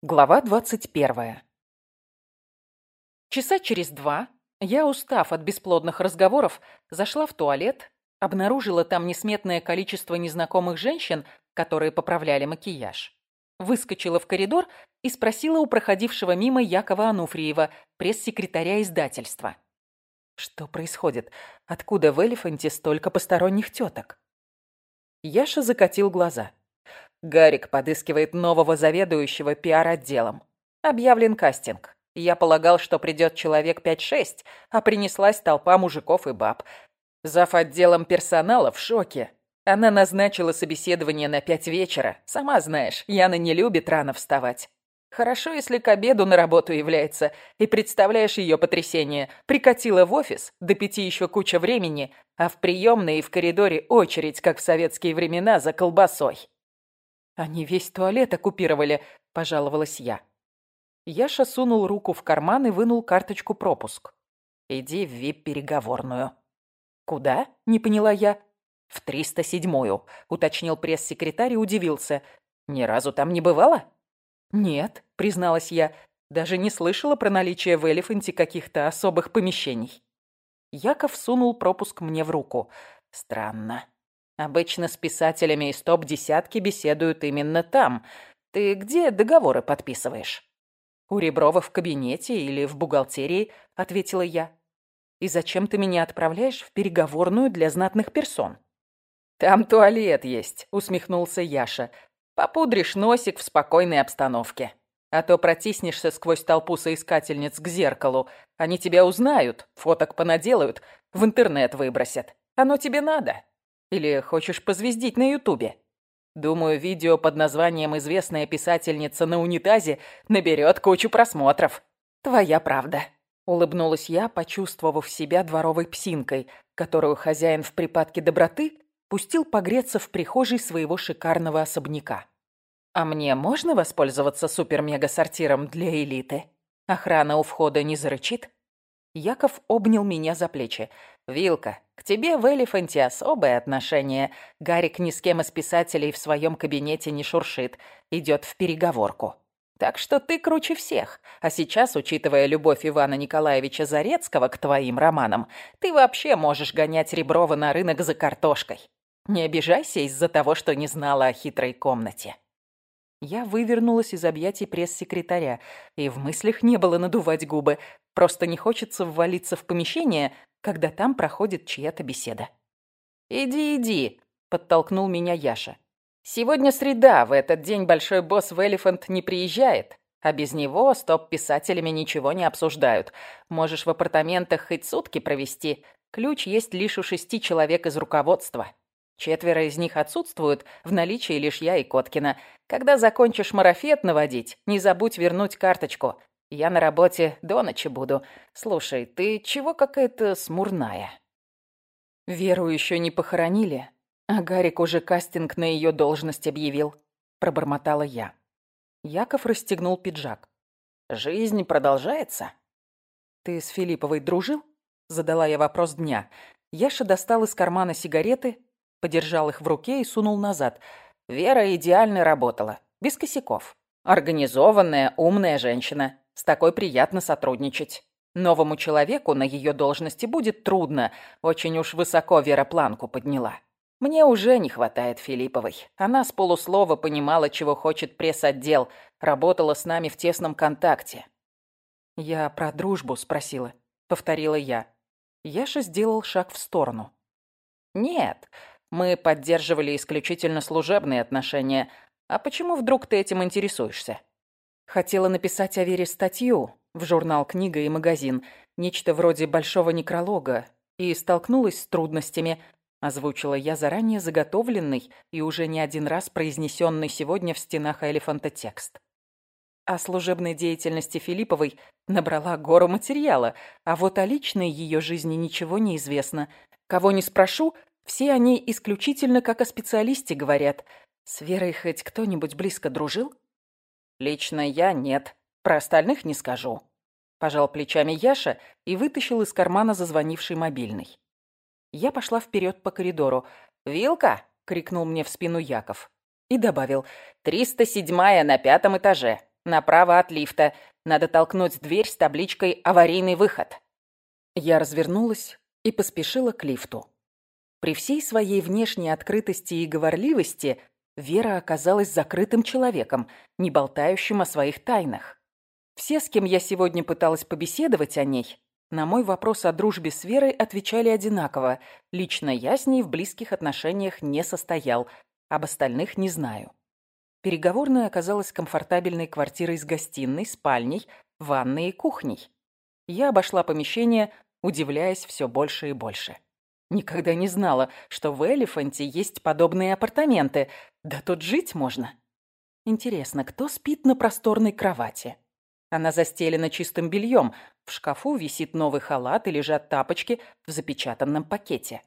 Глава двадцать первая. Часа через два я, устав от бесплодных разговоров, зашла в туалет, обнаружила там несметное количество незнакомых женщин, которые поправляли макияж. Выскочила в коридор и спросила у проходившего мимо Якова Ануфриева, пресс-секретаря издательства. Что происходит? Откуда в Элефанте столько посторонних теток? Яша закатил глаза. Гарик подыскивает нового заведующего пиар-отделом. Объявлен кастинг. Я полагал, что придет человек 5-6, а принеслась толпа мужиков и баб. Зав. отделом персонала в шоке. Она назначила собеседование на пять вечера. Сама знаешь, Яна не любит рано вставать. Хорошо, если к обеду на работу является. И представляешь ее потрясение. Прикатила в офис, до пяти еще куча времени, а в приемной и в коридоре очередь, как в советские времена, за колбасой. «Они весь туалет оккупировали», – пожаловалась я. Яша сунул руку в карман и вынул карточку пропуск. «Иди в вип-переговорную». «Куда?» – не поняла я. «В 307-ю», – уточнил пресс-секретарь и удивился. «Ни разу там не бывало?» «Нет», – призналась я, – «даже не слышала про наличие в Элефанте каких-то особых помещений». Яков сунул пропуск мне в руку. «Странно. Обычно с писателями из топ-десятки беседуют именно там. Ты где договоры подписываешь? У Реброва в кабинете или в бухгалтерии, ответила я. И зачем ты меня отправляешь в переговорную для знатных персон? Там туалет есть, усмехнулся Яша. Попудришь носик в спокойной обстановке. А то протиснешься сквозь толпу соискательниц к зеркалу. Они тебя узнают, фоток понаделают, в интернет выбросят. Оно тебе надо. Или хочешь позвездить на Ютубе? Думаю, видео под названием «Известная писательница на унитазе» наберет кучу просмотров. Твоя правда. Улыбнулась я, почувствовав себя дворовой псинкой, которую хозяин в припадке доброты пустил погреться в прихожей своего шикарного особняка. А мне можно воспользоваться супер-мега-сортиром для элиты? Охрана у входа не зарычит? Яков обнял меня за плечи. «Вилка, к тебе в Элефанте особое отношение. Гарик ни с кем из писателей в своем кабинете не шуршит. Идет в переговорку. Так что ты круче всех. А сейчас, учитывая любовь Ивана Николаевича Зарецкого к твоим романам, ты вообще можешь гонять Реброва на рынок за картошкой. Не обижайся из-за того, что не знала о хитрой комнате». Я вывернулась из объятий пресс-секретаря, и в мыслях не было надувать губы. Просто не хочется ввалиться в помещение, когда там проходит чья-то беседа. «Иди, иди», — подтолкнул меня Яша. «Сегодня среда, в этот день большой босс в Элефант не приезжает, а без него с топ-писателями ничего не обсуждают. Можешь в апартаментах хоть сутки провести. Ключ есть лишь у шести человек из руководства. Четверо из них отсутствуют, в наличии лишь я и Коткина. Когда закончишь марафет наводить, не забудь вернуть карточку. Я на работе до ночи буду. Слушай, ты чего какая-то смурная?» Веру еще не похоронили, а Гарик уже кастинг на ее должность объявил. Пробормотала я. Яков расстегнул пиджак. «Жизнь продолжается?» «Ты с Филипповой дружил?» Задала я вопрос дня. Яша достал из кармана сигареты, подержал их в руке и сунул назад – Вера идеально работала, без косяков. Организованная, умная женщина. С такой приятно сотрудничать. Новому человеку на ее должности будет трудно. Очень уж высоко Вера планку подняла. Мне уже не хватает Филипповой. Она с полуслова понимала, чего хочет пресс-отдел. Работала с нами в тесном контакте. «Я про дружбу спросила», — повторила я. Яша сделал шаг в сторону. «Нет, мы поддерживали исключительно служебные отношения. А почему вдруг ты этим интересуешься? Хотела написать о Вере статью в журнал «Книга и магазин», нечто вроде большого некролога, и столкнулась с трудностями, озвучила я заранее заготовленный и уже не один раз произнесенный сегодня в стенах элефанта текст. О служебной деятельности Филипповой набрала гору материала, а вот о личной ее жизни ничего не известно. Кого не спрошу, все они исключительно как о специалисте говорят. С Верой хоть кто-нибудь близко дружил? Лично я нет. Про остальных не скажу. Пожал плечами Яша и вытащил из кармана зазвонивший мобильный. Я пошла вперед по коридору. «Вилка!» — крикнул мне в спину Яков. И добавил «307-я на пятом этаже. направо от лифта. Надо толкнуть дверь с табличкой «Аварийный выход». Я развернулась и поспешила к лифту. При всей своей внешней открытости и говорливости Вера оказалась закрытым человеком, не болтающим о своих тайнах. Все, с кем я сегодня пыталась побеседовать о ней, на мой вопрос о дружбе с Верой отвечали одинаково. Лично я с ней в близких отношениях не состоял, об остальных не знаю. Переговорная оказалась комфортабельной квартирой с гостиной, спальней, ванной и кухней. Я обошла помещение, удивляясь все больше и больше. Никогда не знала, что в Элефанте есть подобные апартаменты. Да тут жить можно. Интересно, кто спит на просторной кровати? Она застелена чистым бельем. В шкафу висит новый халат и лежат тапочки в запечатанном пакете.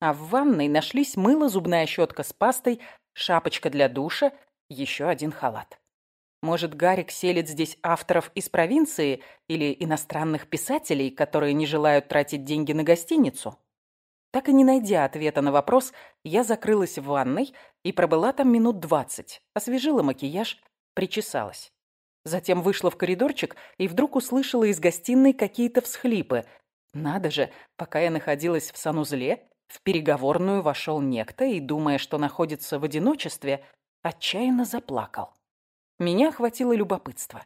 А в ванной нашлись мыло, зубная щетка с пастой, шапочка для душа, еще один халат. Может, Гарик селит здесь авторов из провинции или иностранных писателей, которые не желают тратить деньги на гостиницу? Так и не найдя ответа на вопрос, я закрылась в ванной и пробыла там минут двадцать, освежила макияж, причесалась. Затем вышла в коридорчик и вдруг услышала из гостиной какие-то всхлипы. Надо же, пока я находилась в санузле, в переговорную вошел некто и, думая, что находится в одиночестве, отчаянно заплакал. Меня охватило любопытство.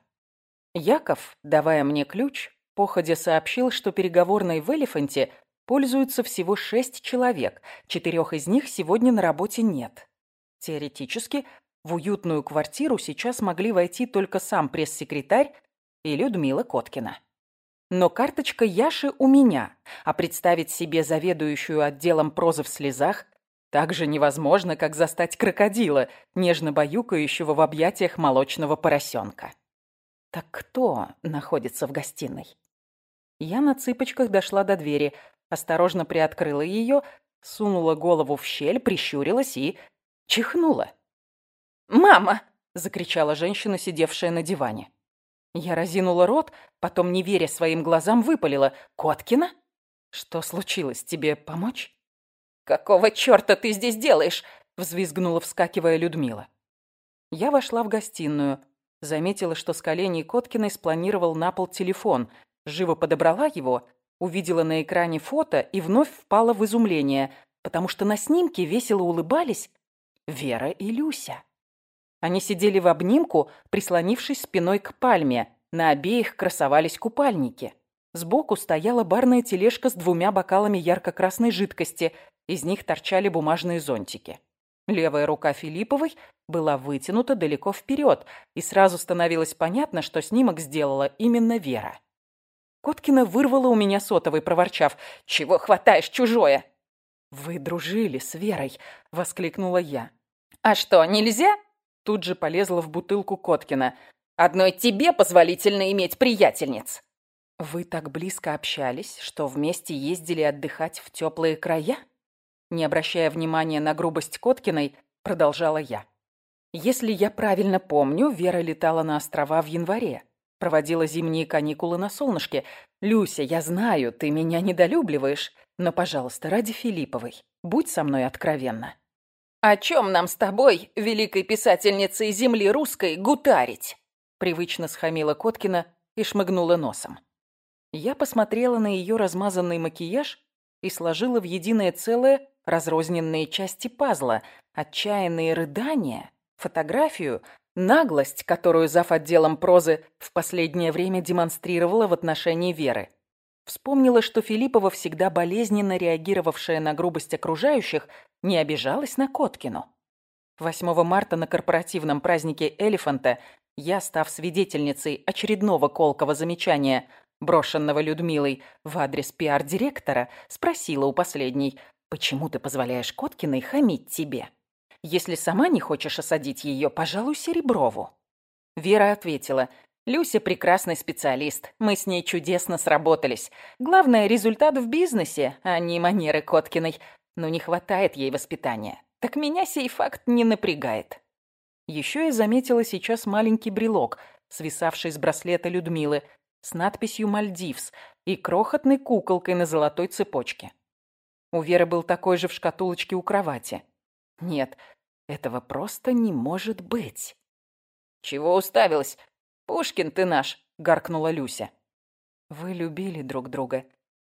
Яков, давая мне ключ, походя сообщил, что переговорной в «Элефанте» пользуются всего шесть человек, четырех из них сегодня на работе нет. Теоретически, в уютную квартиру сейчас могли войти только сам пресс-секретарь и Людмила Коткина. Но карточка Яши у меня, а представить себе заведующую отделом прозы в слезах так же невозможно, как застать крокодила, нежно баюкающего в объятиях молочного поросенка. Так кто находится в гостиной? Я на цыпочках дошла до двери, осторожно приоткрыла ее, сунула голову в щель, прищурилась и чихнула. «Мама!» — закричала женщина, сидевшая на диване. Я разинула рот, потом, не веря своим глазам, выпалила. «Коткина? Что случилось? Тебе помочь?» «Какого черта ты здесь делаешь?» — взвизгнула, вскакивая Людмила. Я вошла в гостиную. Заметила, что с коленей Коткиной спланировал на пол телефон. Живо подобрала его, увидела на экране фото и вновь впала в изумление, потому что на снимке весело улыбались Вера и Люся. Они сидели в обнимку, прислонившись спиной к пальме. На обеих красовались купальники. Сбоку стояла барная тележка с двумя бокалами ярко-красной жидкости. Из них торчали бумажные зонтики. Левая рука Филипповой была вытянута далеко вперед, и сразу становилось понятно, что снимок сделала именно Вера. Коткина вырвала у меня сотовый, проворчав. «Чего хватаешь чужое?» «Вы дружили с Верой!» — воскликнула я. «А что, нельзя?» Тут же полезла в бутылку Коткина. «Одной тебе позволительно иметь приятельниц!» «Вы так близко общались, что вместе ездили отдыхать в теплые края?» Не обращая внимания на грубость Коткиной, продолжала я. «Если я правильно помню, Вера летала на острова в январе. Проводила зимние каникулы на солнышке. Люся, я знаю, ты меня недолюбливаешь, но, пожалуйста, ради Филипповой, будь со мной откровенна». «О чем нам с тобой, великой писательницей земли русской, гутарить?» Привычно схамила Коткина и шмыгнула носом. Я посмотрела на ее размазанный макияж и сложила в единое целое разрозненные части пазла, отчаянные рыдания, фотографию, наглость, которую зав. отделом прозы в последнее время демонстрировала в отношении Веры. Вспомнила, что Филиппова, всегда болезненно реагировавшая на грубость окружающих, не обижалась на Коткину. 8 марта на корпоративном празднике Элефанта я, став свидетельницей очередного колкого замечания, брошенного Людмилой в адрес пиар-директора, спросила у последней, «Почему ты позволяешь Коткиной хамить тебе? Если сама не хочешь осадить ее, пожалуй, Сереброву». Вера ответила, «Люся прекрасный специалист, мы с ней чудесно сработались. Главное, результат в бизнесе, а не манеры Коткиной но не хватает ей воспитания. Так меня сей факт не напрягает. Еще я заметила сейчас маленький брелок, свисавший с браслета Людмилы, с надписью «Мальдивс» и крохотной куколкой на золотой цепочке. У Веры был такой же в шкатулочке у кровати. Нет, этого просто не может быть. «Чего уставилась? «Пушкин ты наш!» — гаркнула Люся. «Вы любили друг друга,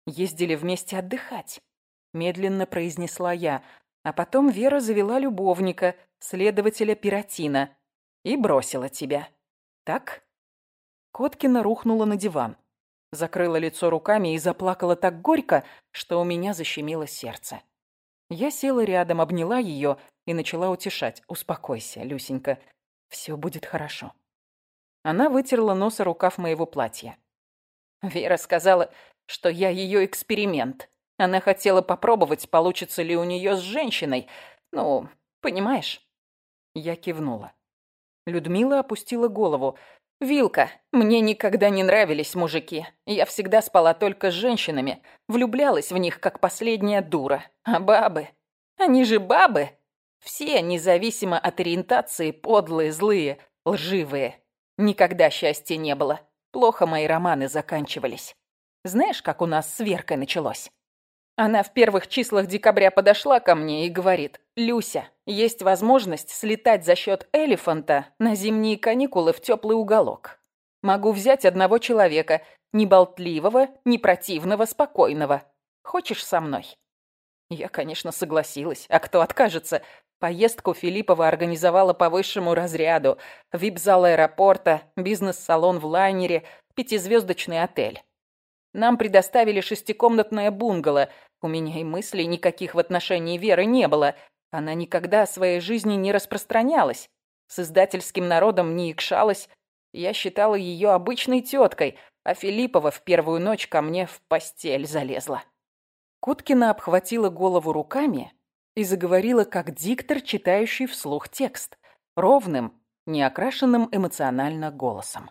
ездили вместе отдыхать», — медленно произнесла я, а потом Вера завела любовника, следователя Пиротина, и бросила тебя. Так?» Коткина рухнула на диван, закрыла лицо руками и заплакала так горько, что у меня защемило сердце. Я села рядом, обняла ее и начала утешать. «Успокойся, Люсенька, все будет хорошо». Она вытерла нос рукав моего платья. Вера сказала, что я ее эксперимент. Она хотела попробовать, получится ли у нее с женщиной. Ну, понимаешь? Я кивнула. Людмила опустила голову. «Вилка, мне никогда не нравились мужики. Я всегда спала только с женщинами. Влюблялась в них, как последняя дура. А бабы? Они же бабы! Все, независимо от ориентации, подлые, злые, лживые. Никогда счастья не было. Плохо мои романы заканчивались. Знаешь, как у нас с Веркой началось? Она в первых числах декабря подошла ко мне и говорит, «Люся, есть возможность слетать за счет элефанта на зимние каникулы в теплый уголок. Могу взять одного человека, не болтливого, не противного, спокойного. Хочешь со мной?» Я, конечно, согласилась. А кто откажется? Поездку Филиппова организовала по высшему разряду. Вип-зал аэропорта, бизнес-салон в лайнере, пятизвездочный отель. Нам предоставили шестикомнатное бунгало. У меня и мыслей никаких в отношении Веры не было. Она никогда о своей жизни не распространялась. С издательским народом не икшалась. Я считала ее обычной теткой, а Филиппова в первую ночь ко мне в постель залезла. Куткина обхватила голову руками и заговорила как диктор, читающий вслух текст, ровным, неокрашенным эмоционально голосом.